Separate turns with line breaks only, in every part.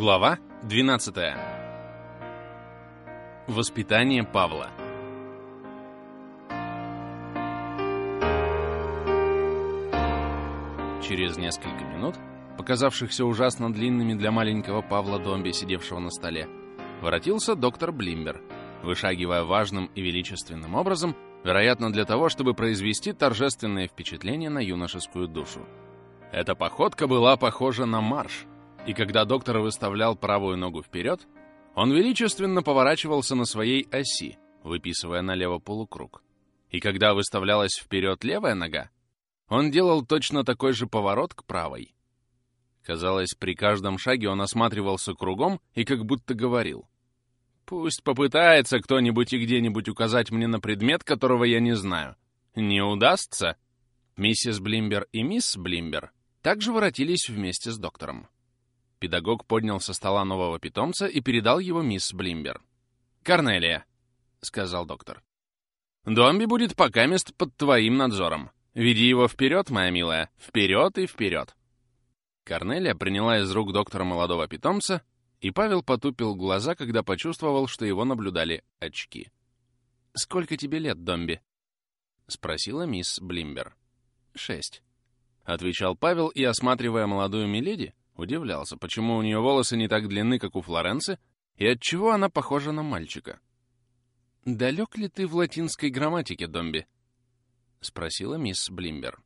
Глава 12. Воспитание Павла. Через несколько минут, показавшихся ужасно длинными для маленького Павла Домби, сидевшего на столе, воротился доктор Блимбер, вышагивая важным и величественным образом, вероятно, для того, чтобы произвести торжественное впечатление на юношескую душу. Эта походка была похожа на марш, и когда доктор выставлял правую ногу вперед, он величественно поворачивался на своей оси, выписывая налево полукруг. И когда выставлялась вперед левая нога, он делал точно такой же поворот к правой. Казалось, при каждом шаге он осматривался кругом и как будто говорил. «Пусть попытается кто-нибудь и где-нибудь указать мне на предмет, которого я не знаю. Не удастся?» Миссис Блимбер и мисс Блимбер также воротились вместе с доктором. Педагог поднял со стола нового питомца и передал его мисс Блимбер. «Корнелия», — сказал доктор. «Домби будет покамест под твоим надзором. Веди его вперед, моя милая, вперед и вперед». Корнелия приняла из рук доктора молодого питомца, и Павел потупил глаза, когда почувствовал, что его наблюдали очки. «Сколько тебе лет, Домби?» — спросила мисс Блимбер. «Шесть», — отвечал Павел и, осматривая молодую Миледи, удивлялся, почему у нее волосы не так длинны, как у Флоренции, и отчего она похожа на мальчика. «Далек ли ты в латинской грамматике, Домби?» — спросила мисс Блимбер.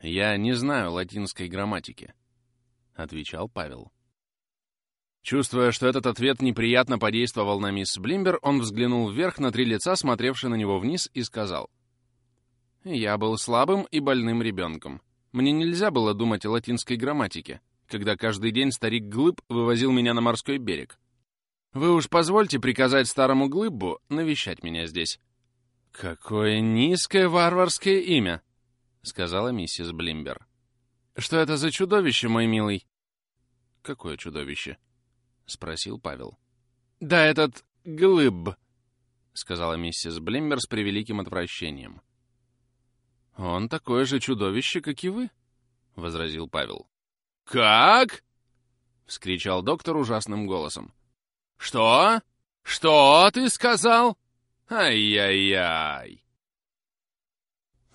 «Я не знаю латинской грамматики», — отвечал Павел. Чувствуя, что этот ответ неприятно подействовал на мисс Блимбер, он взглянул вверх на три лица, смотревшие на него вниз, и сказал. «Я был слабым и больным ребенком. Мне нельзя было думать о латинской грамматике, когда каждый день старик Глыб вывозил меня на морской берег. Вы уж позвольте приказать старому Глыбу навещать меня здесь». «Какое низкое варварское имя!» — сказала миссис Блимбер. «Что это за чудовище, мой милый?» «Какое чудовище?» — спросил Павел. «Да этот Глыб», — сказала миссис Блимбер с превеликим отвращением. «Он такое же чудовище, как и вы», — возразил Павел. «Как?» — вскричал доктор ужасным голосом. «Что? Что ты сказал? Ай-яй-яй!»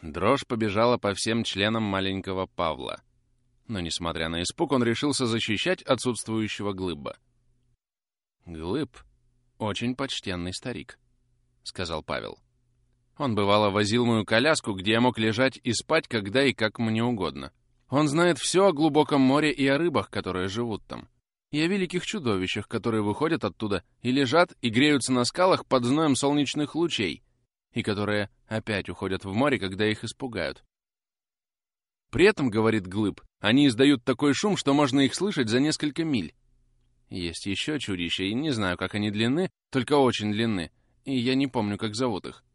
Дрожь побежала по всем членам маленького Павла. Но, несмотря на испуг, он решился защищать отсутствующего Глыба. «Глыб — очень почтенный старик», — сказал Павел. Он, бывало, возил мою коляску, где я мог лежать и спать, когда и как мне угодно. Он знает все о глубоком море и о рыбах, которые живут там. И о великих чудовищах, которые выходят оттуда и лежат и греются на скалах под зноем солнечных лучей, и которые опять уходят в море, когда их испугают. При этом, говорит Глыб, они издают такой шум, что можно их слышать за несколько миль. Есть еще чудища, и не знаю, как они длинны, только очень длинны, и я не помню, как зовут их.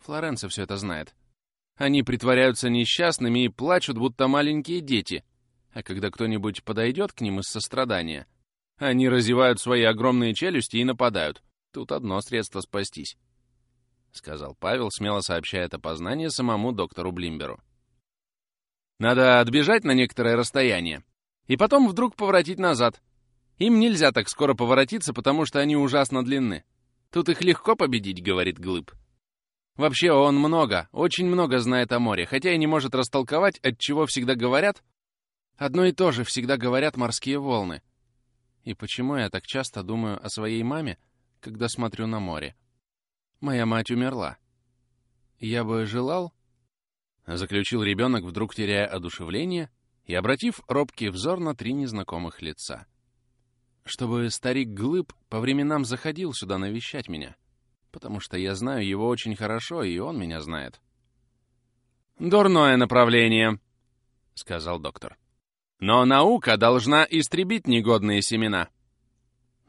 Флоренция все это знает. Они притворяются несчастными и плачут, будто маленькие дети. А когда кто-нибудь подойдет к ним из сострадания, они разевают свои огромные челюсти и нападают. Тут одно средство спастись. — сказал Павел, смело сообщая это познание самому доктору Блимберу. «Надо отбежать на некоторое расстояние, и потом вдруг поворотить назад. Им нельзя так скоро поворотиться, потому что они ужасно длинны. Тут их легко победить», — говорит Глыб. Вообще он много, очень много знает о море, хотя и не может растолковать, от чего всегда говорят. Одно и то же всегда говорят морские волны. И почему я так часто думаю о своей маме, когда смотрю на море? Моя мать умерла. Я бы желал... Заключил ребенок, вдруг теряя одушевление и обратив робкий взор на три незнакомых лица. Чтобы старик Глыб по временам заходил сюда навещать меня — потому что я знаю его очень хорошо, и он меня знает. «Дурное направление», — сказал доктор. «Но наука должна истребить негодные семена».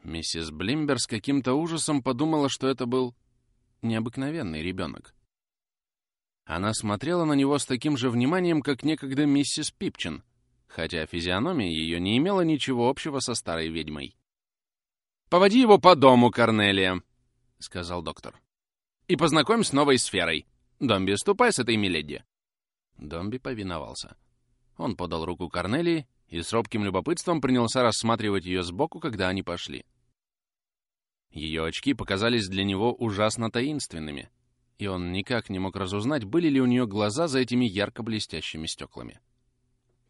Миссис Блимбер с каким-то ужасом подумала, что это был необыкновенный ребенок. Она смотрела на него с таким же вниманием, как некогда миссис Пипчин, хотя физиономия ее не имела ничего общего со старой ведьмой. «Поводи его по дому, Корнелия», — сказал доктор. «И познакомь с новой сферой. Домби, ступай с этой миледи». Домби повиновался. Он подал руку Корнелии, и с робким любопытством принялся рассматривать ее сбоку, когда они пошли. Ее очки показались для него ужасно таинственными, и он никак не мог разузнать, были ли у нее глаза за этими ярко блестящими стеклами.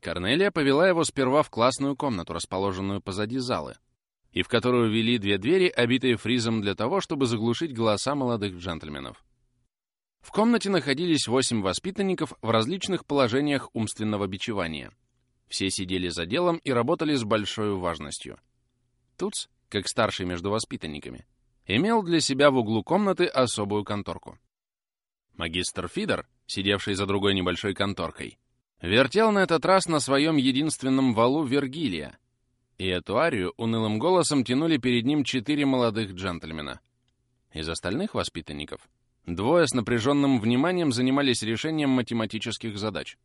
Корнелия повела его сперва в классную комнату, расположенную позади залы, и в которую вели две двери, обитые фризом для того, чтобы заглушить голоса молодых джентльменов. В комнате находились восемь воспитанников в различных положениях умственного бичевания. Все сидели за делом и работали с большой важностью. Туц, как старший между воспитанниками, имел для себя в углу комнаты особую конторку. Магистр Фидер, сидевший за другой небольшой конторкой, вертел на этот раз на своем единственном валу Вергилия, и эту арию унылым голосом тянули перед ним четыре молодых джентльмена. Из остальных воспитанников двое с напряженным вниманием занимались решением математических задач.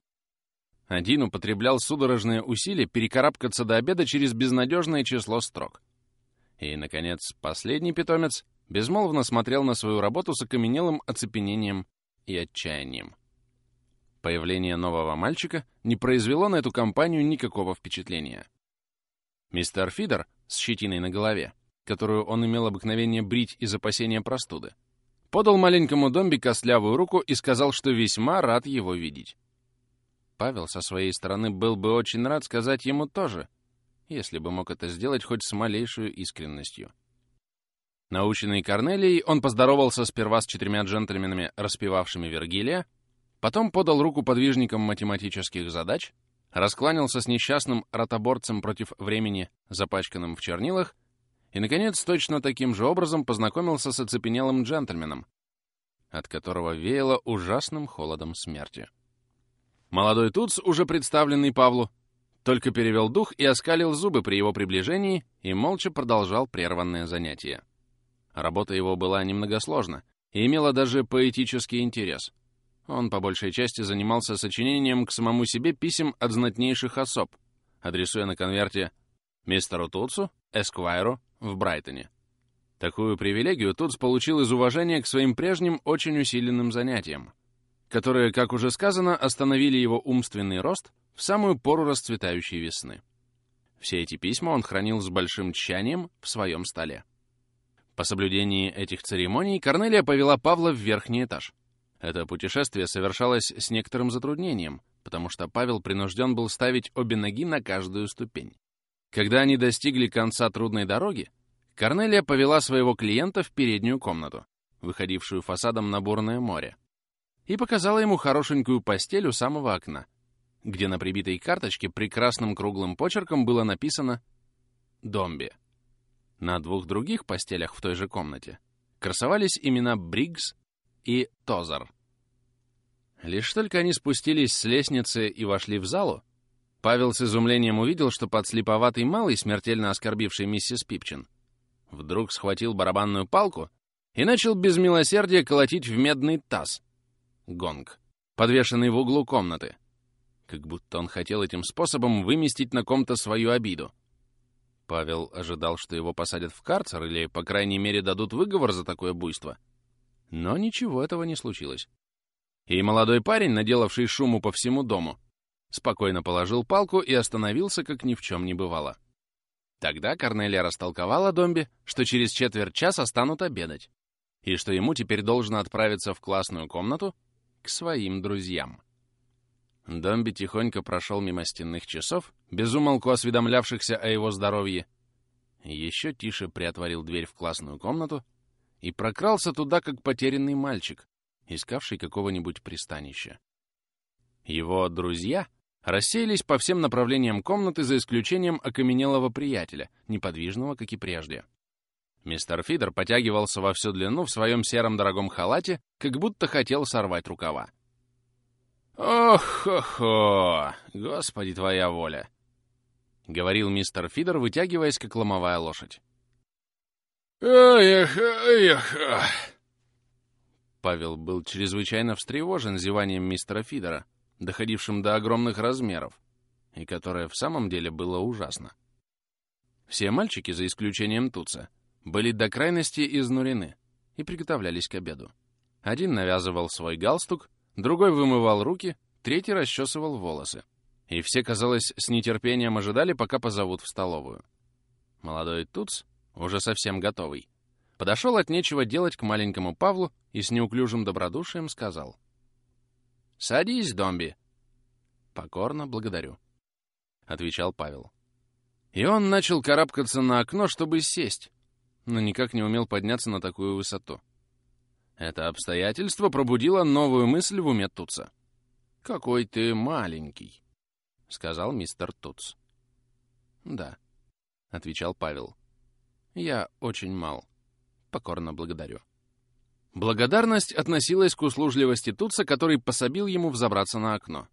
Один употреблял судорожные усилия перекарабкаться до обеда через безнадежное число строк. И, наконец, последний питомец безмолвно смотрел на свою работу с окаменелым оцепенением и отчаянием. Появление нового мальчика не произвело на эту компанию никакого впечатления. Мистер Фидер с щетиной на голове, которую он имел обыкновение брить из опасения простуды, подал маленькому Домби костлявую руку и сказал, что весьма рад его видеть. Павел со своей стороны был бы очень рад сказать ему тоже, если бы мог это сделать хоть с малейшей искренностью. Наученный Корнелией, он поздоровался сперва с четырьмя джентльменами, распевавшими Вергилия, потом подал руку подвижникам математических задач, раскланялся с несчастным ротоборцем против времени, запачканным в чернилах, и, наконец, точно таким же образом познакомился с оцепенелым джентльменом, от которого веяло ужасным холодом смерти. Молодой Туц, уже представленный Павлу, только перевел дух и оскалил зубы при его приближении и молча продолжал прерванное занятие. Работа его была немногосложна и имела даже поэтический интерес. Он по большей части занимался сочинением к самому себе писем от знатнейших особ, адресуя на конверте мистеру Тутсу, Эсквайру, в Брайтоне. Такую привилегию Тутс получил из уважения к своим прежним очень усиленным занятиям, которые, как уже сказано, остановили его умственный рост в самую пору расцветающей весны. Все эти письма он хранил с большим тщанием в своем столе. По соблюдении этих церемоний Корнелия повела Павла в верхний этаж. Это путешествие совершалось с некоторым затруднением, потому что Павел принужден был ставить обе ноги на каждую ступень. Когда они достигли конца трудной дороги, Корнелия повела своего клиента в переднюю комнату, выходившую фасадом на бурное море, и показала ему хорошенькую постель у самого окна, где на прибитой карточке прекрасным круглым почерком было написано «Домби». На двух других постелях в той же комнате красовались имена Бриггс и Тозер. Лишь только они спустились с лестницы и вошли в залу, Павел с изумлением увидел, что подслеповатый малый, смертельно оскорбивший миссис Пипчин, вдруг схватил барабанную палку и начал без милосердия колотить в медный таз, гонг, подвешенный в углу комнаты, как будто он хотел этим способом выместить на ком-то свою обиду. Павел ожидал, что его посадят в карцер или, по крайней мере, дадут выговор за такое буйство. Но ничего этого не случилось. И молодой парень, наделавший шуму по всему дому, спокойно положил палку и остановился, как ни в чем не бывало. Тогда Корнелия растолковала Домби, что через четверть часа станут обедать, и что ему теперь должно отправиться в классную комнату к своим друзьям. Домби тихонько прошел мимо стенных часов, безумолку осведомлявшихся о его здоровье, еще тише приотворил дверь в классную комнату и прокрался туда, как потерянный мальчик, искавший какого-нибудь пристанища. Его друзья рассеялись по всем направлениям комнаты за исключением окаменелого приятеля, неподвижного, как и прежде. Мистер Фидер потягивался во всю длину в своем сером дорогом халате, как будто хотел сорвать рукава. «Ох-хо-хо! Господи, твоя воля!» — говорил мистер Фидер, вытягиваясь, как ломовая лошадь. «Эх, эх!» Павел был чрезвычайно встревожен зеванием мистера Фидера, доходившим до огромных размеров, и которое в самом деле было ужасно. Все мальчики, за исключением Туца, были до крайности изнурены и приготовлялись к обеду. Один навязывал свой галстук, Другой вымывал руки, третий расчесывал волосы. и все, казалось, с нетерпением ожидали, пока позовут в столовую. Молодой Туц, уже совсем готовый, подошел от нечего делать к маленькому Павлу и с неуклюжим добродушием сказал. «Садись, Домби!» «Покорно благодарю», — отвечал Павел. И он начал карабкаться на окно, чтобы сесть, но никак не умел подняться на такую высоту. Это обстоятельство пробудило новую мысль в уме Туца. «Какой ты маленький», — сказал мистер Туц. «Да», — отвечал Павел. «Я очень мал. Покорно благодарю». Благодарность относилась к услужливости Туца, который пособил ему взобраться на окно.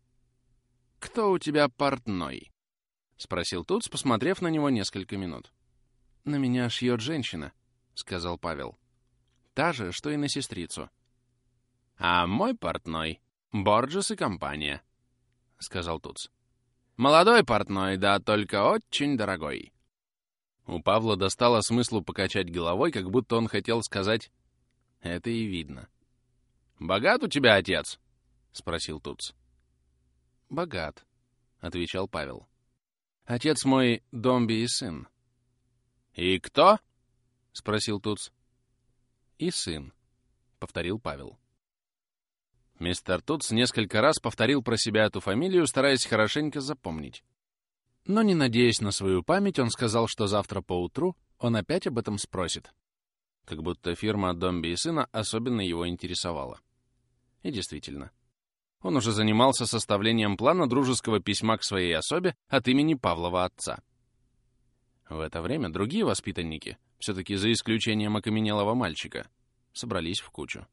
«Кто у тебя портной?» — спросил Туц, посмотрев на него несколько минут. «На меня шьет женщина», — сказал Павел. «Та же, что и на сестрицу». «А мой портной — Борджес и компания», — сказал Туц. «Молодой портной, да только очень дорогой». У Павла достало смыслу покачать головой, как будто он хотел сказать «это и видно». «Богат у тебя отец?» — спросил Туц. «Богат», — отвечал Павел. «Отец мой — Домби и сын». «И кто?» — спросил Туц. «И сын», — повторил Павел. Мистер Туц несколько раз повторил про себя эту фамилию, стараясь хорошенько запомнить. Но не надеясь на свою память, он сказал, что завтра поутру он опять об этом спросит. Как будто фирма Домби и сына особенно его интересовала. И действительно, он уже занимался составлением плана дружеского письма к своей особе от имени Павлова отца. В это время другие воспитанники, все-таки за исключением окаменелого мальчика, собрались в кучу.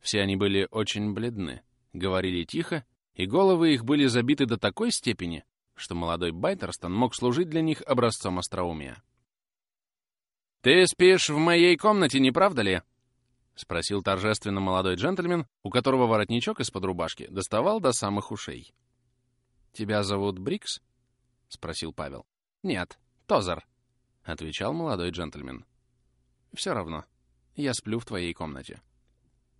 Все они были очень бледны, говорили тихо, и головы их были забиты до такой степени, что молодой Байтерстон мог служить для них образцом остроумия. «Ты спишь в моей комнате, не правда ли?» — спросил торжественно молодой джентльмен, у которого воротничок из-под рубашки доставал до самых ушей. «Тебя зовут Брикс?» — спросил Павел. «Нет, Тозер», — отвечал молодой джентльмен. «Все равно. Я сплю в твоей комнате».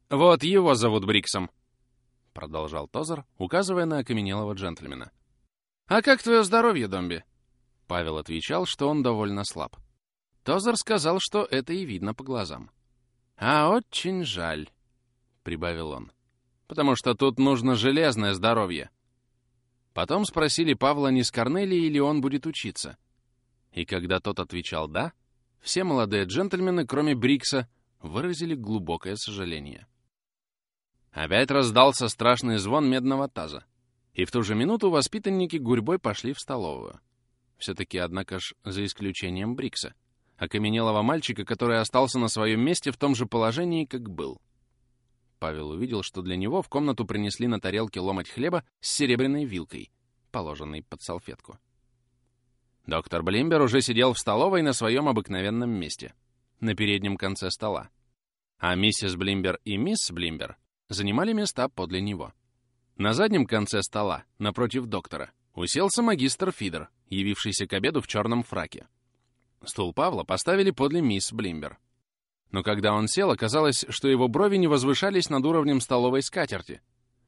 «Вот его зовут Бриксом», — продолжал Тозер, указывая на окаменелого джентльмена. «А как твое здоровье, Домби?» Павел отвечал, что он довольно слаб. Тозер сказал, что это и видно по глазам. «А очень жаль», — прибавил он, — «потому что тут нужно железное здоровье». Потом спросили Павла, не с Корнелией или он будет учиться. И когда тот отвечал «да», все молодые джентльмены, кроме Брикса, выразили глубокое сожаление. Опять раздался страшный звон медного таза, и в ту же минуту воспитанники гурьбой пошли в столовую. Все-таки, однако ж, за исключением Брикса — окаменелого мальчика, который остался на своем месте в том же положении, как был. Павел увидел, что для него в комнату принесли на тарелке ломать хлеба с серебряной вилкой, положенной под салфетку. Доктор Блимбер уже сидел в столовой на своем обыкновенном месте, на переднем конце стола. А миссис Блимбер и мисс Блимбер занимали места подле него. На заднем конце стола, напротив доктора, уселся магистр Фидер, явившийся к обеду в черном фраке. Стул Павла поставили подле мисс Блимбер. Но когда он сел, оказалось, что его брови не возвышались над уровнем столовой скатерти,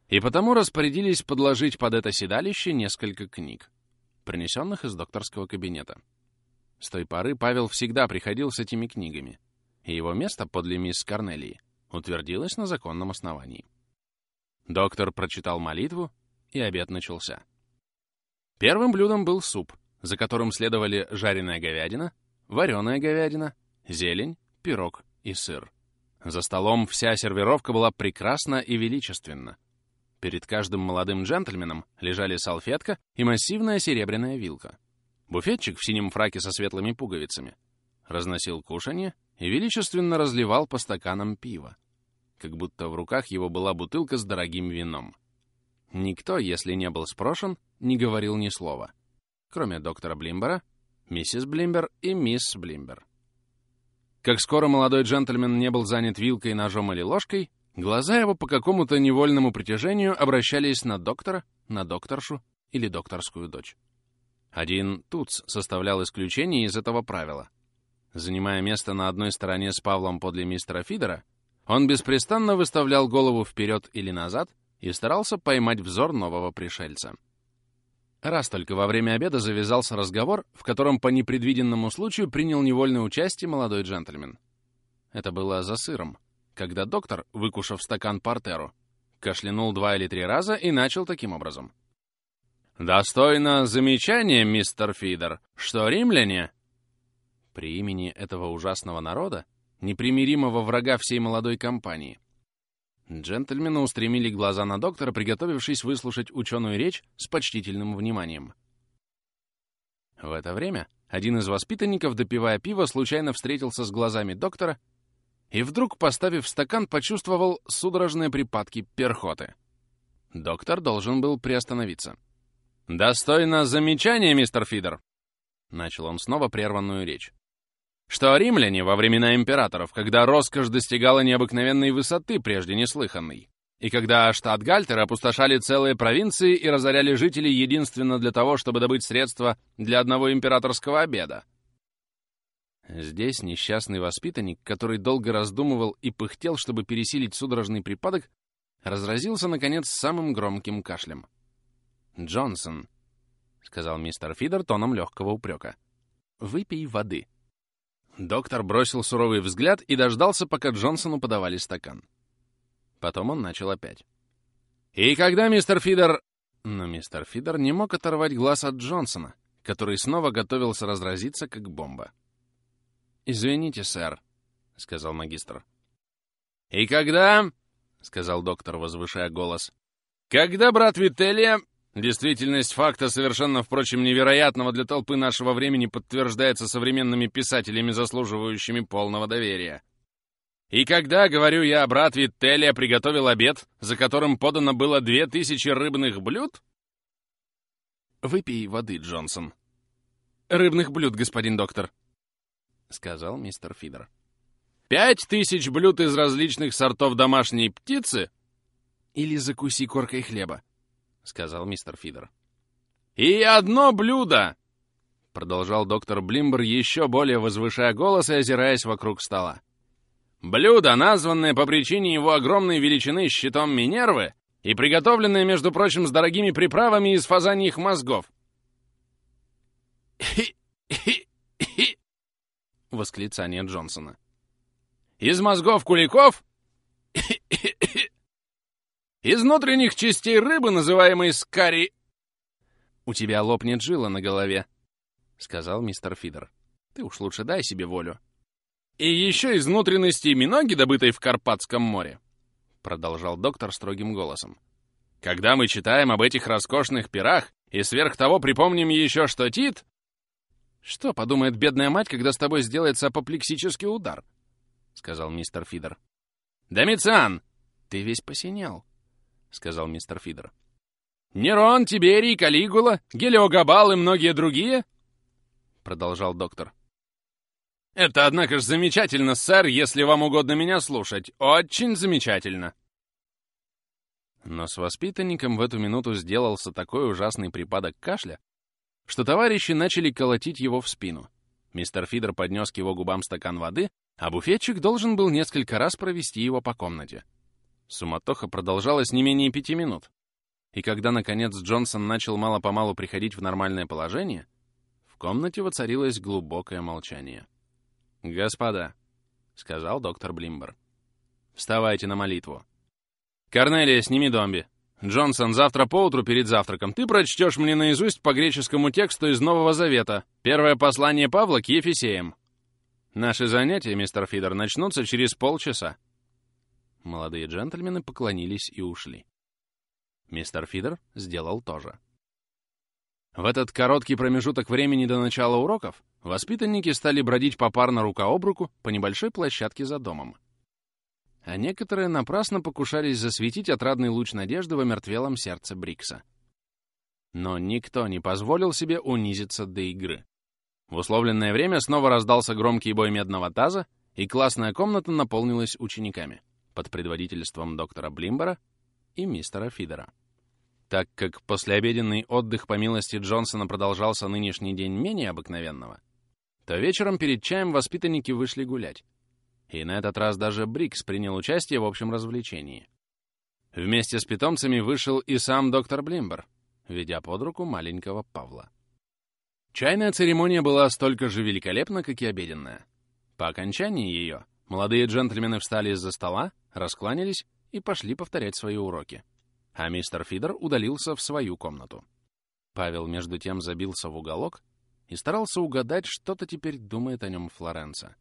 и потому распорядились подложить под это седалище несколько книг, принесенных из докторского кабинета. С той поры Павел всегда приходил с этими книгами, и его место подле мисс Корнелии утвердилось на законном основании. Доктор прочитал молитву, и обед начался. Первым блюдом был суп, за которым следовали жареная говядина, вареная говядина, зелень, пирог и сыр. За столом вся сервировка была прекрасна и величественна. Перед каждым молодым джентльменом лежали салфетка и массивная серебряная вилка. Буфетчик в синем фраке со светлыми пуговицами разносил кушанье и величественно разливал по стаканам пива, как будто в руках его была бутылка с дорогим вином. Никто, если не был спрошен, не говорил ни слова, кроме доктора Блимбера миссис Блимбер и мисс Блимбер. Как скоро молодой джентльмен не был занят вилкой, ножом или ложкой, глаза его по какому-то невольному притяжению обращались на доктора, на докторшу или докторскую дочь. Один Туц составлял исключение из этого правила. Занимая место на одной стороне с Павлом подле мистера Фидера, он беспрестанно выставлял голову вперед или назад и старался поймать взор нового пришельца. Раз только во время обеда завязался разговор, в котором по непредвиденному случаю принял невольное участие молодой джентльмен. Это было за сыром, когда доктор, выкушав стакан портеру, кашлянул два или три раза и начал таким образом. «Достойно замечания, мистер Фидер, что римляне...» При имени этого ужасного народа, непримиримого врага всей молодой компании, джентльмены устремили глаза на доктора, приготовившись выслушать ученую речь с почтительным вниманием. В это время один из воспитанников, допивая пиво, случайно встретился с глазами доктора и вдруг, поставив стакан, почувствовал судорожные припадки перхоты. Доктор должен был приостановиться. «Достойно замечания, мистер Фидер!» Начал он снова прерванную речь. «Что римляне во времена императоров, когда роскошь достигала необыкновенной высоты, прежде неслыханной, и когда штат Гальтер опустошали целые провинции и разоряли жителей единственно для того, чтобы добыть средства для одного императорского обеда, Здесь несчастный воспитанник, который долго раздумывал и пыхтел, чтобы пересилить судорожный припадок, разразился, наконец, самым громким кашлем. «Джонсон», — сказал мистер Фидер тоном легкого упрека, — «выпей воды». Доктор бросил суровый взгляд и дождался, пока Джонсону подавали стакан. Потом он начал опять. «И когда мистер Фидер...» Но мистер Фидер не мог оторвать глаз от Джонсона, который снова готовился разразиться, как бомба. «Извините, сэр», — сказал магистр. «И когда...» — сказал доктор, возвышая голос. «Когда, брат Вителия, действительность факта, совершенно, впрочем, невероятного для толпы нашего времени, подтверждается современными писателями, заслуживающими полного доверия. И когда, говорю я, брат Вителия приготовил обед, за которым подано было две тысячи рыбных блюд...» «Выпей воды, Джонсон». «Рыбных блюд, господин доктор», — сказал мистер Фидер. «Пять тысяч блюд из различных сортов домашней птицы?» «Или закуси коркой хлеба», — сказал мистер Фидер. «И одно блюдо!» — продолжал доктор Блимбер, еще более возвышая голос и озираясь вокруг стола. «Блюдо, названное по причине его огромной величины щитом Минервы и приготовленное, между прочим, с дорогими приправами из фазаньих мозгов». «Хи-хи!» Восклицание Джонсона. «Из мозгов куликов? Из внутренних частей рыбы, называемой скари...» «У тебя лопнет жила на голове», — сказал мистер Фидер. «Ты уж лучше дай себе волю». «И еще из внутренности миноги, добытой в Карпатском море», — продолжал доктор строгим голосом. «Когда мы читаем об этих роскошных пирах и сверх того припомним еще, что Тит, «Что подумает бедная мать, когда с тобой сделается апоплексический удар?» — сказал мистер Фидер. «Домициан!» «Ты весь посинел», — сказал мистер Фидер. «Нерон, Тиберий, Калигула, Гелиогабал и многие другие?» — продолжал доктор. «Это, однако же, замечательно, сэр, если вам угодно меня слушать. Очень замечательно!» Но с воспитанником в эту минуту сделался такой ужасный припадок кашля, что товарищи начали колотить его в спину. Мистер Фидер поднес к его губам стакан воды, а буфетчик должен был несколько раз провести его по комнате. Суматоха продолжалась не менее пяти минут. И когда, наконец, Джонсон начал мало-помалу приходить в нормальное положение, в комнате воцарилось глубокое молчание. «Господа», — сказал доктор Блимбер, — «вставайте на молитву». «Корнелия, сними домби», Джонсон, завтра поутру перед завтраком ты прочтешь мне наизусть по греческому тексту из Нового Завета. Первое послание Павла к Ефесеям. Наши занятия, мистер Фидер, начнутся через полчаса. Молодые джентльмены поклонились и ушли. Мистер Фидер сделал то же. В этот короткий промежуток времени до начала уроков воспитанники стали бродить попарно рука об руку по небольшой площадке за домом а некоторые напрасно покушались засветить отрадный луч надежды в омертвелом сердце Брикса. Но никто не позволил себе унизиться до игры. В условленное время снова раздался громкий бой медного таза, и классная комната наполнилась учениками под предводительством доктора Блимбера и мистера Фидера. Так как послеобеденный отдых по милости Джонсона продолжался нынешний день менее обыкновенного, то вечером перед чаем воспитанники вышли гулять, и на этот раз даже Брикс принял участие в общем развлечении. Вместе с питомцами вышел и сам доктор Блимбер, ведя под руку маленького Павла. Чайная церемония была столько же великолепна, как и обеденная. По окончании ее молодые джентльмены встали из-за стола, раскланялись и пошли повторять свои уроки. А мистер Фидер удалился в свою комнату. Павел, между тем, забился в уголок и старался угадать, что-то теперь думает о нем Флоренса.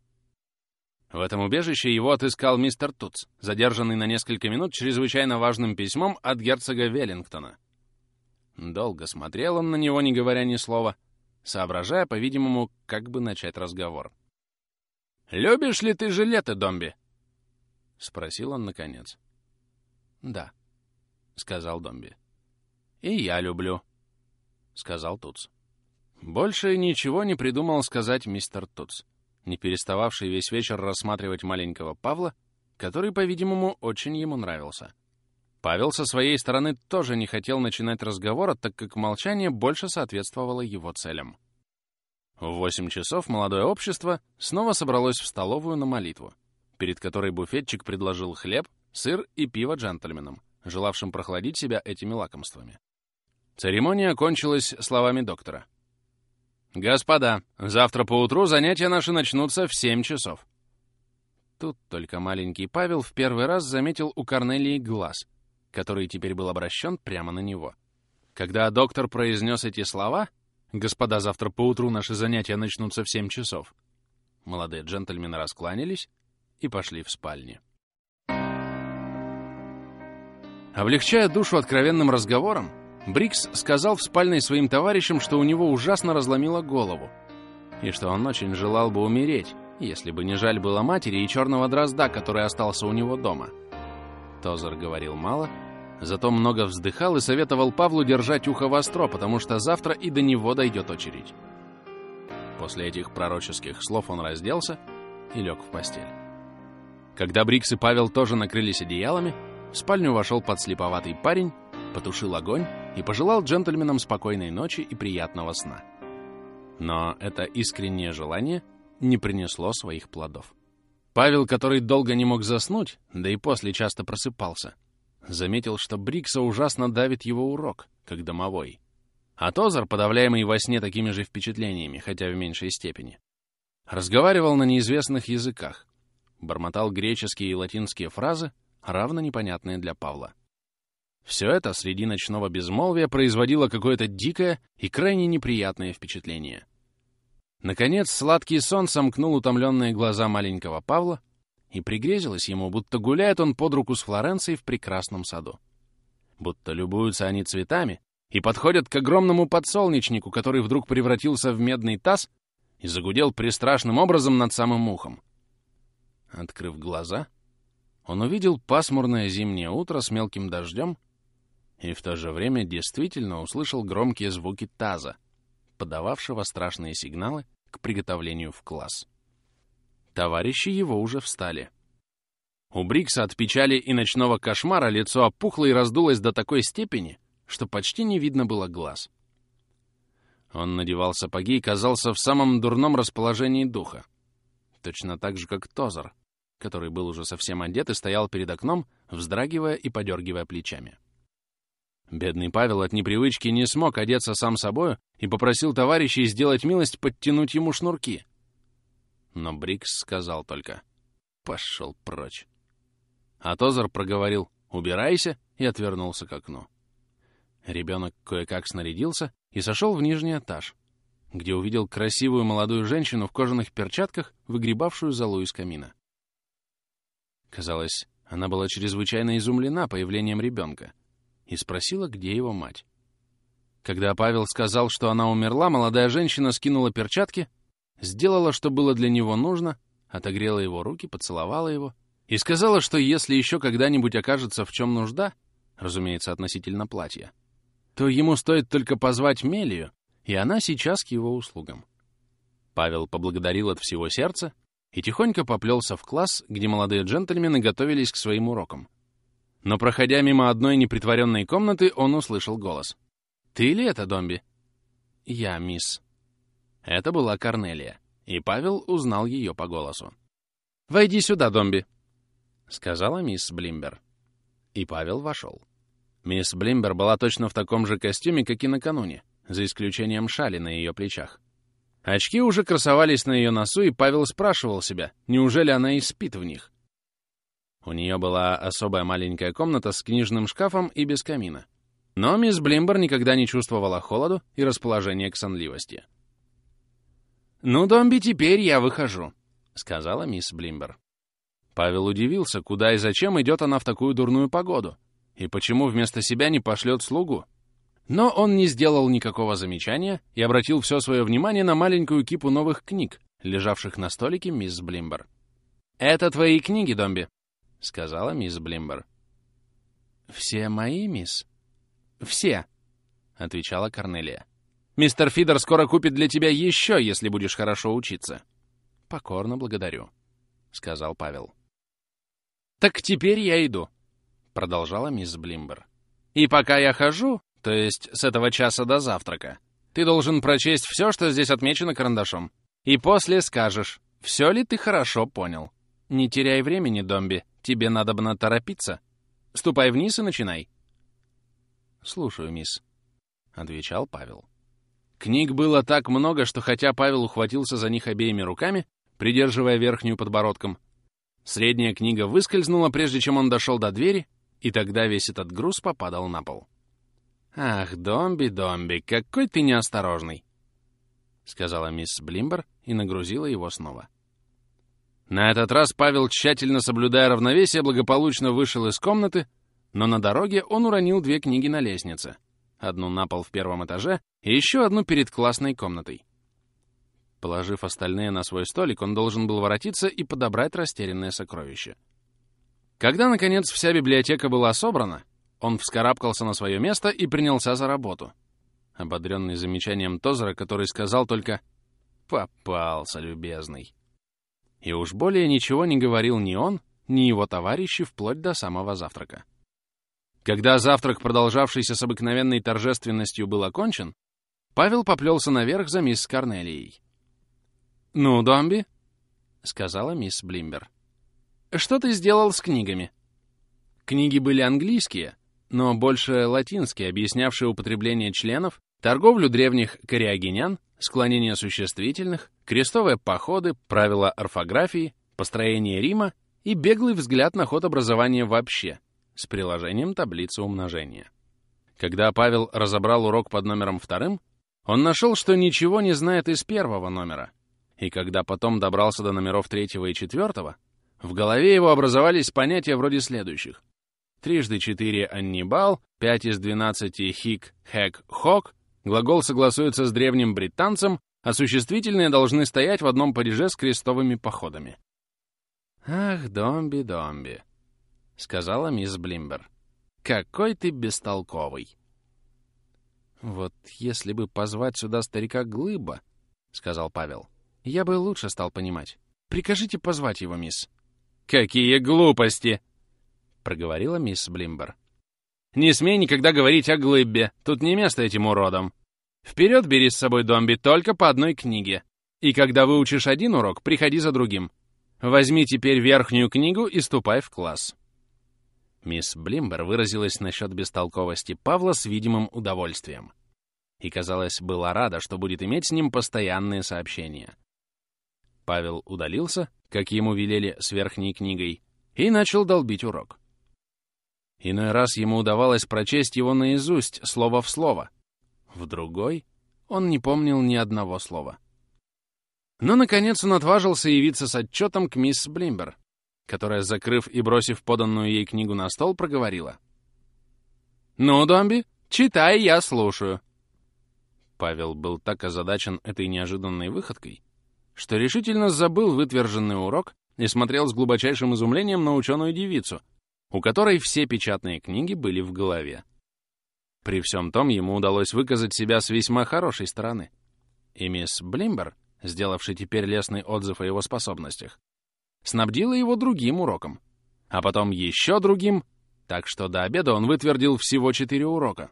В этом убежище его отыскал мистер Туц, задержанный на несколько минут чрезвычайно важным письмом от герцога Веллингтона. Долго смотрел он на него, не говоря ни слова, соображая, по-видимому, как бы начать разговор. «Любишь ли ты жилеты, Домби?» — спросил он наконец. «Да», — сказал Домби. «И я люблю», — сказал Туц. Больше ничего не придумал сказать мистер Туц, не перестававший весь вечер рассматривать маленького Павла, который, по-видимому, очень ему нравился. Павел со своей стороны тоже не хотел начинать разговора, так как молчание больше соответствовало его целям. В восемь часов молодое общество снова собралось в столовую на молитву, перед которой буфетчик предложил хлеб, сыр и пиво джентльменам, желавшим прохладить себя этими лакомствами. Церемония кончилась словами доктора. «Господа, завтра поутру занятия наши начнутся в семь часов». Тут только маленький Павел в первый раз заметил у Корнелии глаз, который теперь был обращен прямо на него. Когда доктор произнес эти слова, «Господа, завтра поутру наши занятия начнутся в семь часов», молодые джентльмены раскланялись и пошли в спальни. Облегчая душу откровенным разговором, Брикс сказал в спальной своим товарищам, что у него ужасно разломило голову, и что он очень желал бы умереть, если бы не жаль было матери и черного дрозда, который остался у него дома. Тозер говорил мало, зато много вздыхал и советовал Павлу держать ухо востро, потому что завтра и до него дойдет очередь. После этих пророческих слов он разделся и лег в постель. Когда Брикс и Павел тоже накрылись одеялами, в спальню вошел подслеповатый парень, потушил огонь и пожелал джентльменам спокойной ночи и приятного сна. Но это искреннее желание не принесло своих плодов. Павел, который долго не мог заснуть, да и после часто просыпался, заметил, что Брикса ужасно давит его урок, как домовой. А Тозар, подавляемый во сне такими же впечатлениями, хотя в меньшей степени, разговаривал на неизвестных языках, бормотал греческие и латинские фразы, равно непонятные для Павла. Все это среди ночного безмолвия производило какое-то дикое и крайне неприятное впечатление — Наконец, сладкий сон сомкнул утомленные глаза маленького Павла, и пригрезилось ему, будто гуляет он под руку с Флоренцией в прекрасном саду. Будто любуются они цветами и подходят к огромному подсолнечнику, который вдруг превратился в медный таз и загудел пристрашным образом над самым ухом. Открыв глаза, он увидел пасмурное зимнее утро с мелким дождем и в то же время действительно услышал громкие звуки таза, подававшего страшные сигналы к приготовлению в класс. Товарищи его уже встали. У Брикса от печали и ночного кошмара лицо опухло и раздулось до такой степени, что почти не видно было глаз. Он надевал сапоги и казался в самом дурном расположении духа. Точно так же, как Тозер, который был уже совсем одет и стоял перед окном, вздрагивая и подергивая плечами. Бедный Павел от непривычки не смог одеться сам собою и попросил товарищей сделать милость подтянуть ему шнурки. Но Брикс сказал только «Пошел прочь». А Тозер проговорил «Убирайся» и отвернулся к окну. Ребенок кое-как снарядился и сошел в нижний этаж, где увидел красивую молодую женщину в кожаных перчатках, выгребавшую золу из камина. Казалось, она была чрезвычайно изумлена появлением ребенка и спросила, где его мать. Когда Павел сказал, что она умерла, молодая женщина скинула перчатки, сделала, что было для него нужно, отогрела его руки, поцеловала его и сказала, что если еще когда-нибудь окажется в чем нужда, разумеется, относительно платья, то ему стоит только позвать Мелию, и она сейчас к его услугам. Павел поблагодарил от всего сердца и тихонько поплелся в класс, где молодые джентльмены готовились к своим урокам. Но, проходя мимо одной непритворенной комнаты, он услышал голос. «Ты ли это, Домби?» «Я, мисс». Это была Корнелия, и Павел узнал ее по голосу. «Войди сюда, Домби», — сказала мисс Блимбер. И Павел вошел. Мисс Блимбер была точно в таком же костюме, как и накануне, за исключением шали на ее плечах. Очки уже красовались на ее носу, и Павел спрашивал себя, неужели она и спит в них. У нее была особая маленькая комната с книжным шкафом и без камина. Но мисс Блимбер никогда не чувствовала холоду и расположения к сонливости. «Ну, Домби, теперь я выхожу», — сказала мисс Блимбер. Павел удивился, куда и зачем идет она в такую дурную погоду, и почему вместо себя не пошлет слугу. Но он не сделал никакого замечания и обратил все свое внимание на маленькую кипу новых книг, лежавших на столике мисс Блимбер. «Это твои книги, Домби», — сказала мисс Блимбер. «Все мои, мисс?» «Все», — отвечала Корнелия. «Мистер Фидер скоро купит для тебя еще, если будешь хорошо учиться». «Покорно благодарю», — сказал Павел. «Так теперь я иду», — продолжала мисс Блимбер. «И пока я хожу, то есть с этого часа до завтрака, ты должен прочесть все, что здесь отмечено карандашом. И после скажешь, все ли ты хорошо понял. Не теряй времени, Домби, тебе надо бы торопиться. Ступай вниз и начинай». «Слушаю, мисс», — отвечал Павел. Книг было так много, что хотя Павел ухватился за них обеими руками, придерживая верхнюю подбородком, средняя книга выскользнула, прежде чем он дошел до двери, и тогда весь этот груз попадал на пол. «Ах, Домби, Домби, какой ты неосторожный!» — сказала мисс Блимбер и нагрузила его снова. На этот раз Павел, тщательно соблюдая равновесие, благополучно вышел из комнаты, но на дороге он уронил две книги на лестнице. Одну на пол в первом этаже и еще одну перед классной комнатой. Положив остальные на свой столик, он должен был воротиться и подобрать растерянное сокровище. Когда, наконец, вся библиотека была собрана, он вскарабкался на свое место и принялся за работу. Ободренный замечанием Тозера, который сказал только «Попался, любезный». И уж более ничего не говорил ни он, ни его товарищи вплоть до самого завтрака. Когда завтрак, продолжавшийся с обыкновенной торжественностью, был окончен, Павел поплелся наверх за мисс Корнелией. «Ну, Домби», — сказала мисс Блимбер, — «что ты сделал с книгами?» Книги были английские, но больше латинские, объяснявшие употребление членов, торговлю древних кориагенян, склонение существительных, крестовые походы, правила орфографии, построение Рима и беглый взгляд на ход образования вообще — с приложением таблицы умножения. Когда Павел разобрал урок под номером вторым, он нашел, что ничего не знает из первого номера. И когда потом добрался до номеров третьего и четвертого, в голове его образовались понятия вроде следующих. Трижды четыре — Аннибал, пять из двенадцати — Хик, Хэк, Хок, глагол согласуется с древним британцем, а существительные должны стоять в одном падеже с крестовыми походами. Ах, домби-домби. — сказала мисс Блимбер. «Какой ты бестолковый!» «Вот если бы позвать сюда старика Глыба», — сказал Павел, — «я бы лучше стал понимать. Прикажите позвать его, мисс». «Какие глупости!» — проговорила мисс Блимбер. «Не смей никогда говорить о Глыбе, тут не место этим уродам. Вперед бери с собой Домби только по одной книге. И когда выучишь один урок, приходи за другим. Возьми теперь верхнюю книгу и ступай в класс». Мисс Блимбер выразилась насчет бестолковости Павла с видимым удовольствием. И, казалось, была рада, что будет иметь с ним постоянные сообщения. Павел удалился, как ему велели с верхней книгой, и начал долбить урок. Иной раз ему удавалось прочесть его наизусть, слово в слово. В другой он не помнил ни одного слова. Но, наконец, он отважился явиться с отчетом к мисс Блимбер — которая, закрыв и бросив поданную ей книгу на стол, проговорила. «Ну, Домби, читай, я слушаю». Павел был так озадачен этой неожиданной выходкой, что решительно забыл вытверженный урок и смотрел с глубочайшим изумлением на ученую девицу, у которой все печатные книги были в голове. При всем том ему удалось выказать себя с весьма хорошей стороны. И мисс Блимбер, сделавший теперь лестный отзыв о его способностях, снабдила его другим уроком, а потом еще другим, так что до обеда он вытвердил всего четыре урока.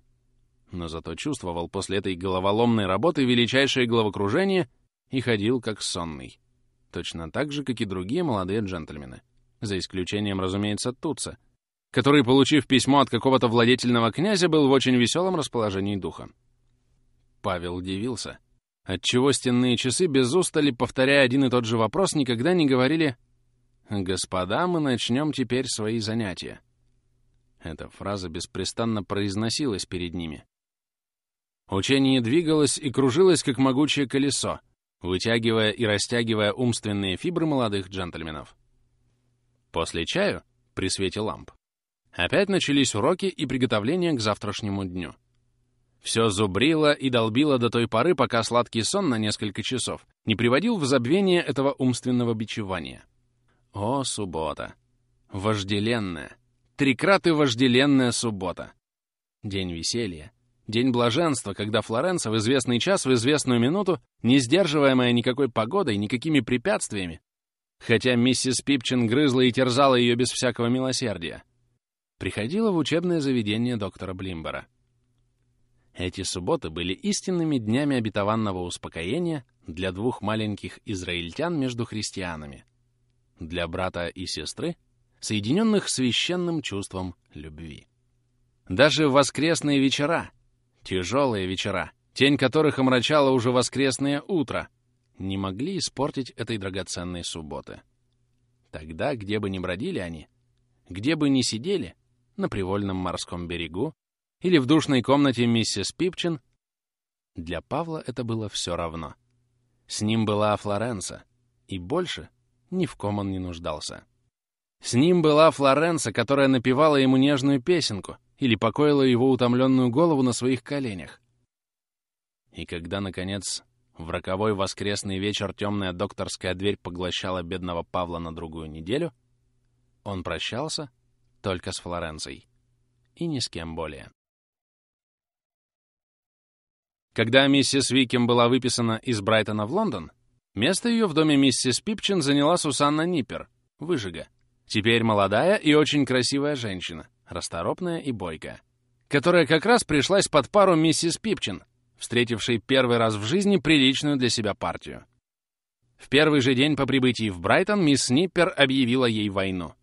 Но зато чувствовал после этой головоломной работы величайшее головокружение и ходил как сонный. Точно так же, как и другие молодые джентльмены. За исключением, разумеется, Туца, который, получив письмо от какого-то владетельного князя, был в очень веселом расположении духа. Павел удивился. Отчего стенные часы без устали, повторяя один и тот же вопрос, никогда не говорили «Господа, мы начнем теперь свои занятия». Эта фраза беспрестанно произносилась перед ними. Учение двигалось и кружилось, как могучее колесо, вытягивая и растягивая умственные фибры молодых джентльменов. После чаю, при свете ламп, опять начались уроки и приготовления к завтрашнему дню. Все зубрило и долбило до той поры, пока сладкий сон на несколько часов не приводил в забвение этого умственного бичевания. О, суббота! Вожделенная! Трикраты вожделенная суббота! День веселья, день блаженства, когда Флоренса в известный час, в известную минуту, не сдерживаемая никакой погодой, никакими препятствиями, хотя миссис Пипчин грызла и терзала ее без всякого милосердия, приходила в учебное заведение доктора Блимбера. Эти субботы были истинными днями обетованного успокоения для двух маленьких израильтян между христианами, для брата и сестры, соединенных священным чувством любви. Даже воскресные вечера, тяжелые вечера, тень которых омрачала уже воскресное утро, не могли испортить этой драгоценной субботы. Тогда, где бы ни бродили они, где бы ни сидели, на привольном морском берегу или в душной комнате миссис Пипчин, для Павла это было все равно. С ним была Флоренса, и больше ни в ком он не нуждался. С ним была Флоренса, которая напевала ему нежную песенку или покоила его утомленную голову на своих коленях. И когда, наконец, в роковой воскресный вечер темная докторская дверь поглощала бедного Павла на другую неделю, он прощался только с Флоренцией и ни с кем более. Когда миссис Викем была выписана из Брайтона в Лондон, место ее в доме миссис Пипчин заняла Сусанна Ниппер, выжига. Теперь молодая и очень красивая женщина, расторопная и бойкая, которая как раз пришлась под пару миссис Пипчин, встретившей первый раз в жизни приличную для себя партию. В первый же день по прибытии в Брайтон мисс Ниппер объявила ей войну.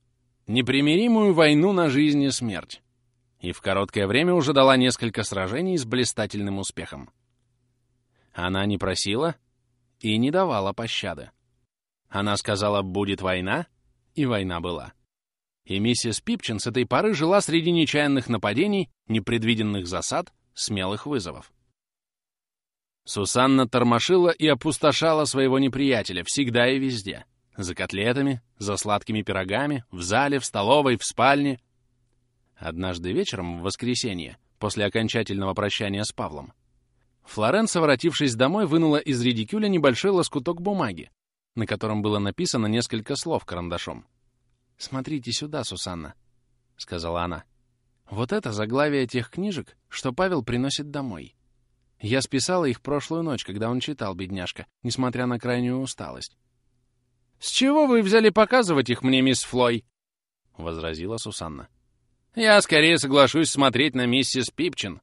Непримиримую войну на жизнь и смерть. И в короткое время уже дала несколько сражений с блистательным успехом. Она не просила и не давала пощады. Она сказала «будет война», и война была. И миссис Пипчин с этой поры жила среди нечаянных нападений, непредвиденных засад, смелых вызовов. Сусанна тормошила и опустошала своего неприятеля всегда и везде. За котлетами, за сладкими пирогами, в зале, в столовой, в спальне. Однажды вечером, в воскресенье, после окончательного прощания с Павлом, Флоренса, воротившись домой, вынула из редикюля небольшой лоскуток бумаги, на котором было написано несколько слов карандашом. «Смотрите сюда, Сусанна», — сказала она. «Вот это заглавие тех книжек, что Павел приносит домой. Я списала их прошлую ночь, когда он читал, бедняжка, несмотря на крайнюю усталость». «С чего вы взяли показывать их мне, мисс Флой?» — возразила Сусанна. «Я скорее соглашусь смотреть на миссис Пипчин».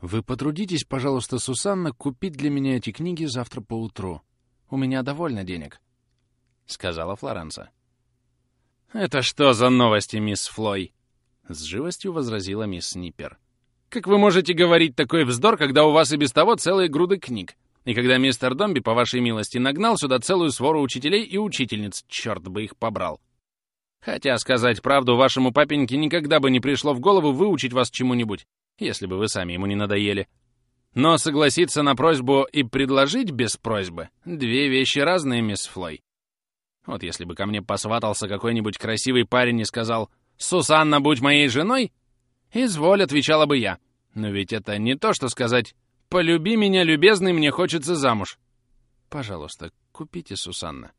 «Вы потрудитесь, пожалуйста, Сусанна, купить для меня эти книги завтра поутру. У меня довольно денег», — сказала Флоренса. «Это что за новости, мисс Флой?» — с живостью возразила мисс Сниппер. «Как вы можете говорить такой вздор, когда у вас и без того целые груды книг? И когда мистер Домби, по вашей милости, нагнал сюда целую свору учителей и учительниц, черт бы их побрал. Хотя, сказать правду, вашему папеньке никогда бы не пришло в голову выучить вас чему-нибудь, если бы вы сами ему не надоели. Но согласиться на просьбу и предложить без просьбы — две вещи разные, мисс Флой. Вот если бы ко мне посватался какой-нибудь красивый парень и сказал «Сусанна, будь моей женой», «Изволь», — отвечала бы я. Но ведь это не то, что сказать «Полюби меня, любезный, мне хочется замуж». Пожалуйста, купите, Сусанна.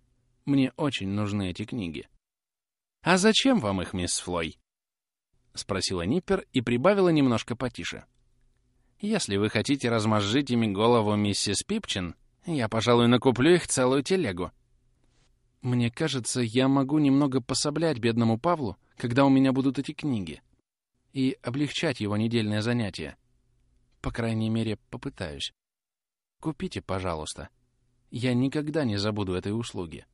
Мне очень нужны эти книги. «А зачем вам их, мисс Флой?» — спросила Ниппер и прибавила немножко потише. «Если вы хотите размозжить ими голову миссис Пипчин, я, пожалуй, накуплю их целую телегу. Мне кажется, я могу немного пособлять бедному Павлу, когда у меня будут эти книги, и облегчать его недельное занятие. По крайней мере, попытаюсь. Купите, пожалуйста. Я никогда не забуду этой услуги».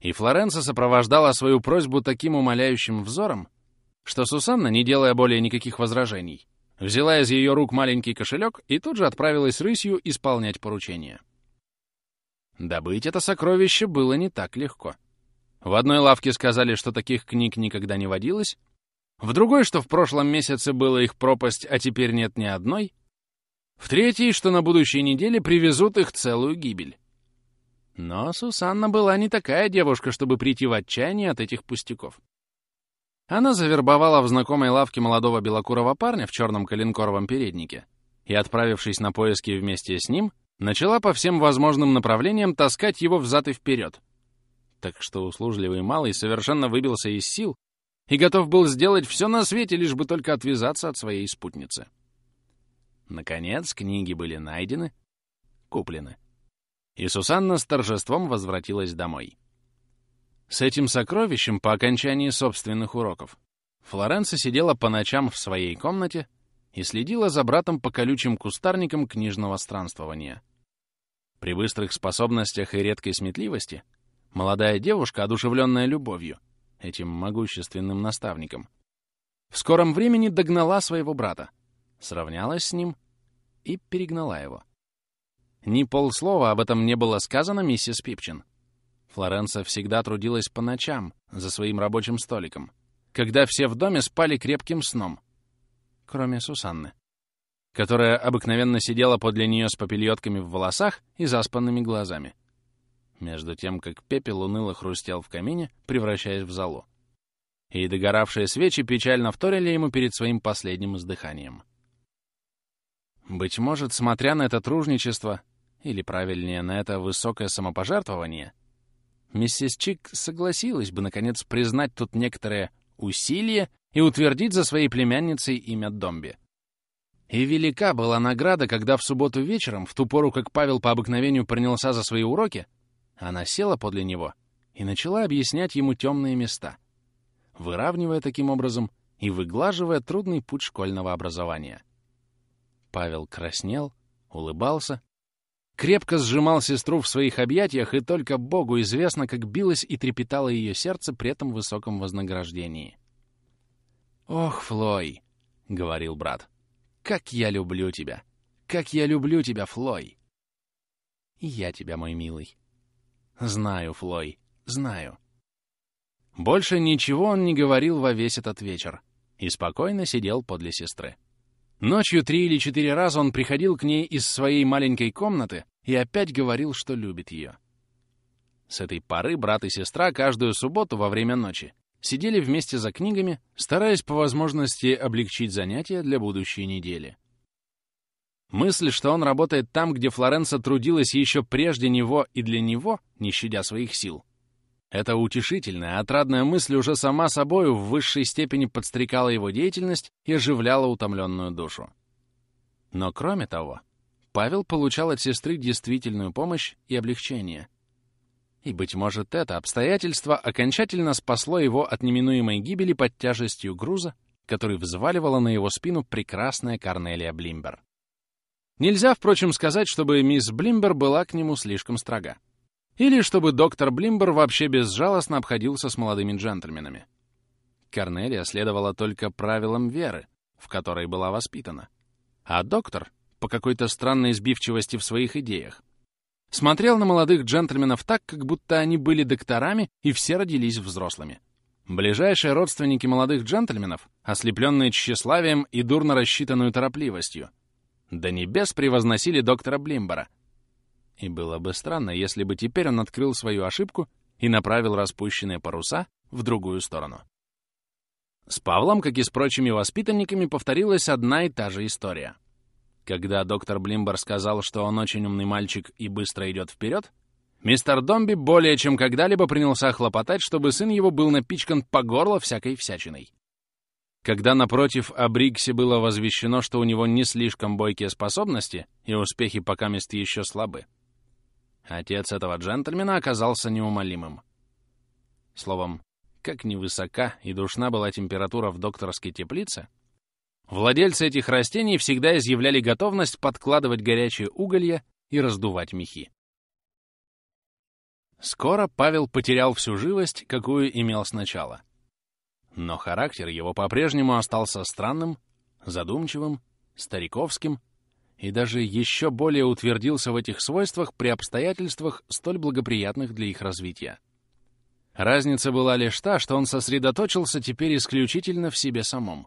И Флоренса сопровождала свою просьбу таким умоляющим взором, что Сусанна, не делая более никаких возражений, взяла из ее рук маленький кошелек и тут же отправилась рысью исполнять поручение. Добыть это сокровище было не так легко. В одной лавке сказали, что таких книг никогда не водилось, в другой, что в прошлом месяце было их пропасть, а теперь нет ни одной, в третьей, что на будущей неделе привезут их целую гибель. Но Сусанна была не такая девушка, чтобы прийти в отчаяние от этих пустяков. Она завербовала в знакомой лавке молодого белокурого парня в черном коленкоровом переднике и, отправившись на поиски вместе с ним, начала по всем возможным направлениям таскать его взад и вперед. Так что услужливый малый совершенно выбился из сил и готов был сделать все на свете, лишь бы только отвязаться от своей спутницы. Наконец, книги были найдены, куплены. И Сусанна с торжеством возвратилась домой. С этим сокровищем по окончании собственных уроков Флоренса сидела по ночам в своей комнате и следила за братом по колючим кустарникам книжного странствования. При быстрых способностях и редкой сметливости молодая девушка, одушевленная любовью, этим могущественным наставником, в скором времени догнала своего брата, сравнялась с ним и перегнала его. Ни полслова об этом не было сказано миссис Пипчин. Флоренса всегда трудилась по ночам за своим рабочим столиком, когда все в доме спали крепким сном, кроме Сусанны, которая обыкновенно сидела подле нее с попельотками в волосах и заспанными глазами, между тем, как пепел уныло хрустел в камине, превращаясь в золу. И догоравшие свечи печально вторили ему перед своим последним издыханием. Быть может, смотря на это тружничество, или, правильнее, на это высокое самопожертвование — миссис Чик согласилась бы, наконец, признать тут некоторые усилия и утвердить за своей племянницей имя Домби. И велика была награда, когда в субботу вечером, в ту пору, как Павел по обыкновению принялся за свои уроки, она села подле него и начала объяснять ему темные места, выравнивая таким образом и выглаживая трудный путь школьного образования. Павел краснел, улыбался крепко сжимал сестру в своих объятиях, и только Богу известно, как билось и трепетало ее сердце при этом высоком вознаграждении. «Ох, Флой!» — говорил брат. «Как я люблю тебя! Как я люблю тебя, Флой!» «И я тебя, мой милый!» «Знаю, Флой, знаю!» Больше ничего он не говорил во весь этот вечер и спокойно сидел подле сестры. Ночью три или четыре раза он приходил к ней из своей маленькой комнаты и опять говорил, что любит ее. С этой поры брат и сестра каждую субботу во время ночи сидели вместе за книгами, стараясь по возможности облегчить занятия для будущей недели. Мысль, что он работает там, где Флоренса трудилась еще прежде него и для него, не щадя своих сил, эта утешительная, отрадная мысль уже сама собою в высшей степени подстрекала его деятельность и оживляла утомленную душу. Но кроме того, Павел получал от сестры действительную помощь и облегчение. И, быть может, это обстоятельство окончательно спасло его от неминуемой гибели под тяжестью груза, который взваливала на его спину прекрасная Корнелия Блимбер. Нельзя, впрочем, сказать, чтобы мисс Блимбер была к нему слишком строга. Или чтобы доктор Блимбер вообще безжалостно обходился с молодыми джентльменами. Корнелия следовала только правилам веры, в которой была воспитана. А доктор, по какой-то странной избивчивости в своих идеях, смотрел на молодых джентльменов так, как будто они были докторами и все родились взрослыми. Ближайшие родственники молодых джентльменов, ослепленные тщеславием и дурно рассчитанную торопливостью, до небес превозносили доктора Блимбера, и было бы странно, если бы теперь он открыл свою ошибку и направил распущенные паруса в другую сторону. С Павлом, как и с прочими воспитанниками, повторилась одна и та же история. Когда доктор Блимбер сказал, что он очень умный мальчик и быстро идет вперед, мистер Домби более чем когда-либо принялся хлопотать, чтобы сын его был напичкан по горло всякой всячиной. Когда, напротив, о было возвещено, что у него не слишком бойкие способности и успехи пока мест еще слабы, Отец этого джентльмена оказался неумолимым. Словом, как невысока и душна была температура в докторской теплице, владельцы этих растений всегда изъявляли готовность подкладывать горячие уголья и раздувать мехи. Скоро Павел потерял всю живость, какую имел сначала. Но характер его по-прежнему остался странным, задумчивым, стариковским и даже еще более утвердился в этих свойствах при обстоятельствах, столь благоприятных для их развития. Разница была лишь та, что он сосредоточился теперь исключительно в себе самом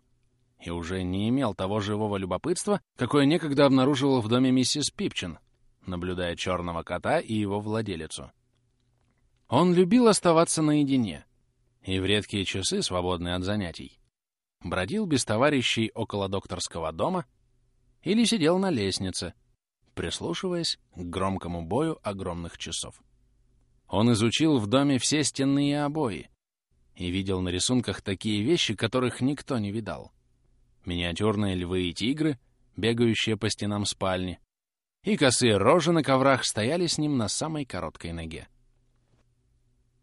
и уже не имел того живого любопытства, какое некогда обнаруживал в доме миссис Пипчин, наблюдая черного кота и его владелицу. Он любил оставаться наедине, и в редкие часы, свободные от занятий, бродил без товарищей около докторского дома или сидел на лестнице, прислушиваясь к громкому бою огромных часов. Он изучил в доме все стенные обои и видел на рисунках такие вещи, которых никто не видал. Миниатюрные львы и тигры, бегающие по стенам спальни, и косые рожи на коврах стояли с ним на самой короткой ноге.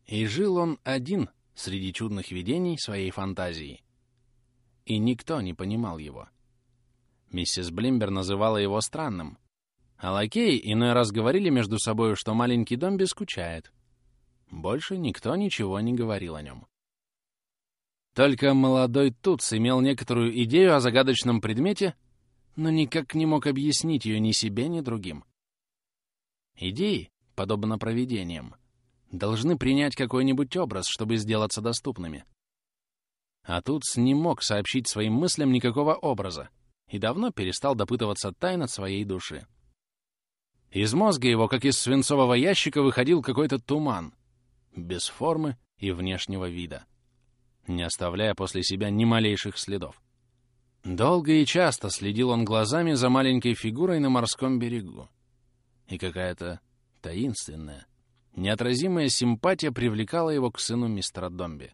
И жил он один среди чудных видений своей фантазии. И никто не понимал его. Миссис Блимбер называла его странным, а лакеи иной раз говорили между собой, что маленький дом бескучает. Больше никто ничего не говорил о нем. Только молодой Туц имел некоторую идею о загадочном предмете, но никак не мог объяснить ее ни себе, ни другим. Идеи, подобно провидениям, должны принять какой-нибудь образ, чтобы сделаться доступными. А Туц не мог сообщить своим мыслям никакого образа и давно перестал допытываться тайн от своей души. Из мозга его, как из свинцового ящика, выходил какой-то туман, без формы и внешнего вида, не оставляя после себя ни малейших следов. Долго и часто следил он глазами за маленькой фигурой на морском берегу. И какая-то таинственная, неотразимая симпатия привлекала его к сыну мистера Домби.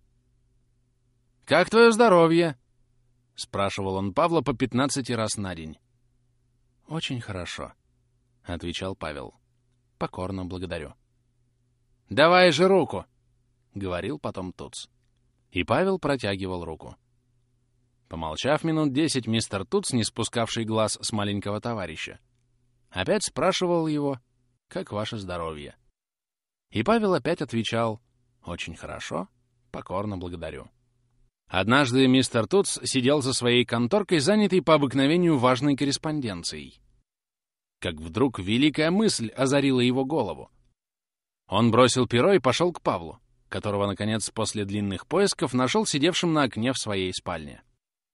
«Как твое здоровье?» — спрашивал он Павла по пятнадцати раз на день. «Очень хорошо», — отвечал Павел. «Покорно благодарю». «Давай же руку!» — говорил потом Туц. И Павел протягивал руку. Помолчав минут десять, мистер Туц, не спускавший глаз с маленького товарища, опять спрашивал его, как ваше здоровье. И Павел опять отвечал, очень хорошо, покорно благодарю. Однажды мистер Туц сидел за своей конторкой, занятый по обыкновению важной корреспонденцией как вдруг великая мысль озарила его голову. Он бросил перо и пошел к Павлу, которого, наконец, после длинных поисков нашел сидевшим на окне в своей спальне.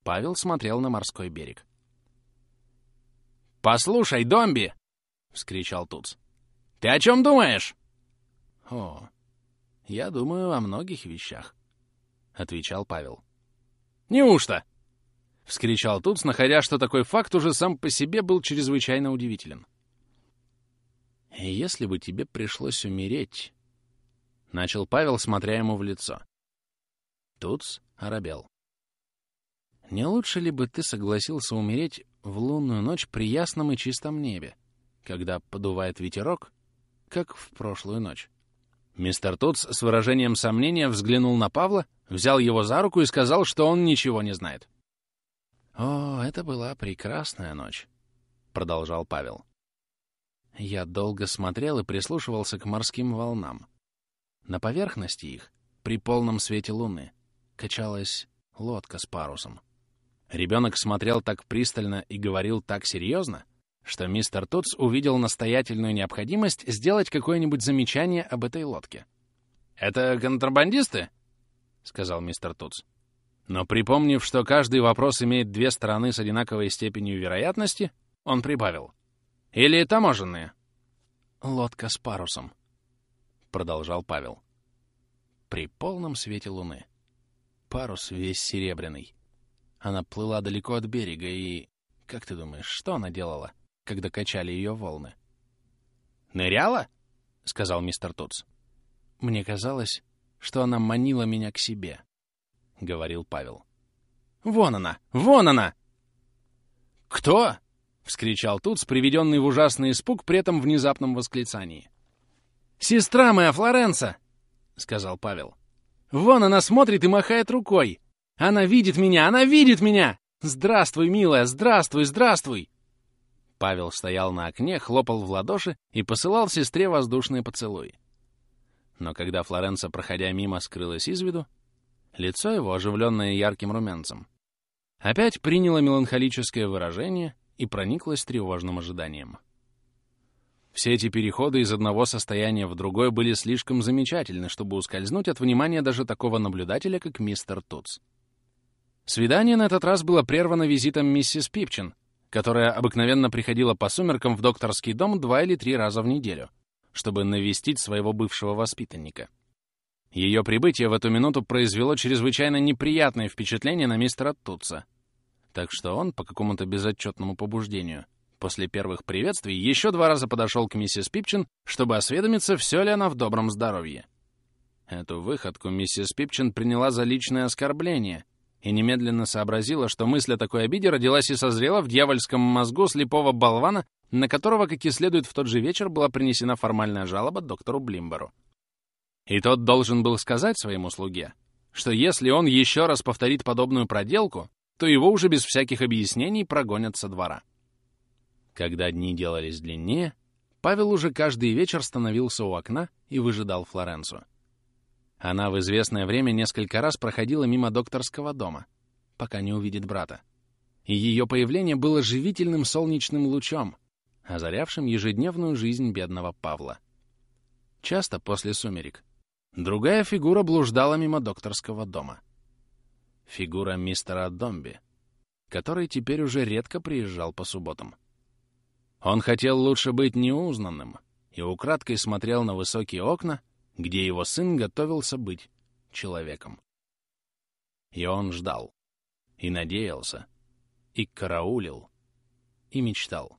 Павел смотрел на морской берег. «Послушай, Домби!» — вскричал Туц. «Ты о чем думаешь?» «О, я думаю о многих вещах», — отвечал Павел. «Неужто?» — вскричал Туц, находя, что такой факт уже сам по себе был чрезвычайно удивителен. «Если бы тебе пришлось умереть...» — начал Павел, смотря ему в лицо. Туц оробел. «Не лучше ли бы ты согласился умереть в лунную ночь при ясном и чистом небе, когда подувает ветерок, как в прошлую ночь?» Мистер Туц с выражением сомнения взглянул на Павла, взял его за руку и сказал, что он ничего не знает. «О, это была прекрасная ночь», — продолжал Павел. Я долго смотрел и прислушивался к морским волнам. На поверхности их, при полном свете луны, качалась лодка с парусом. Ребенок смотрел так пристально и говорил так серьезно, что мистер Туц увидел настоятельную необходимость сделать какое-нибудь замечание об этой лодке. «Это контрабандисты?» — сказал мистер Туц. Но припомнив, что каждый вопрос имеет две стороны с одинаковой степенью вероятности, он прибавил. «Или таможенные?» «Лодка с парусом», — продолжал Павел. При полном свете луны. Парус весь серебряный. Она плыла далеко от берега и... Как ты думаешь, что она делала, когда качали ее волны? «Ныряла?» — сказал мистер Туц. «Мне казалось, что она манила меня к себе», — говорил Павел. «Вон она! Вон она!» «Кто?» — вскричал Туц, приведенный в ужасный испуг при этом внезапном восклицании. «Сестра моя, Флоренса!» — сказал Павел. «Вон она смотрит и махает рукой! Она видит меня! Она видит меня! Здравствуй, милая! Здравствуй, здравствуй!» Павел стоял на окне, хлопал в ладоши и посылал сестре воздушные поцелуи. Но когда Флоренса, проходя мимо, скрылась из виду, Лицо его, оживленное ярким румянцем, опять приняло меланхолическое выражение и прониклось тревожным ожиданием. Все эти переходы из одного состояния в другое были слишком замечательны, чтобы ускользнуть от внимания даже такого наблюдателя, как мистер Туц. Свидание на этот раз было прервано визитом миссис Пипчин, которая обыкновенно приходила по сумеркам в докторский дом два или три раза в неделю, чтобы навестить своего бывшего воспитанника. Ее прибытие в эту минуту произвело чрезвычайно неприятное впечатление на мистера Тутса, так что он, по какому-то безотчетному побуждению, После первых приветствий еще два раза подошел к миссис Пипчин, чтобы осведомиться, все ли она в добром здоровье. Эту выходку миссис Пипчин приняла за личное оскорбление и немедленно сообразила, что мысль о такой обиде родилась и созрела в дьявольском мозгу слепого болвана, на которого, как и следует, в тот же вечер была принесена формальная жалоба доктору Блимберу. И тот должен был сказать своему слуге, что если он еще раз повторит подобную проделку, то его уже без всяких объяснений прогонят со двора. Когда дни делались длиннее, Павел уже каждый вечер становился у окна и выжидал Флоренцию. Она в известное время несколько раз проходила мимо докторского дома, пока не увидит брата. И ее появление было живительным солнечным лучом, озарявшим ежедневную жизнь бедного Павла. Часто после сумерек другая фигура блуждала мимо докторского дома. Фигура мистера Домби, который теперь уже редко приезжал по субботам. Он хотел лучше быть неузнанным и украдкой смотрел на высокие окна, где его сын готовился быть человеком. И он ждал, и надеялся, и караулил, и мечтал.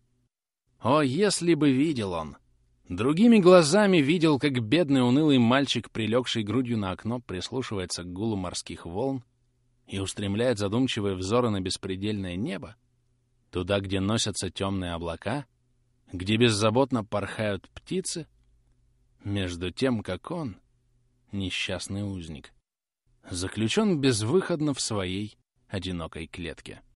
О, если бы видел он! Другими глазами видел, как бедный унылый мальчик, прилегший грудью на окно, прислушивается к гулу морских волн и устремляет задумчивые взоры на беспредельное небо, туда, где носятся темные облака — где беззаботно порхают птицы, между тем, как он, несчастный узник, заключен безвыходно в своей одинокой клетке.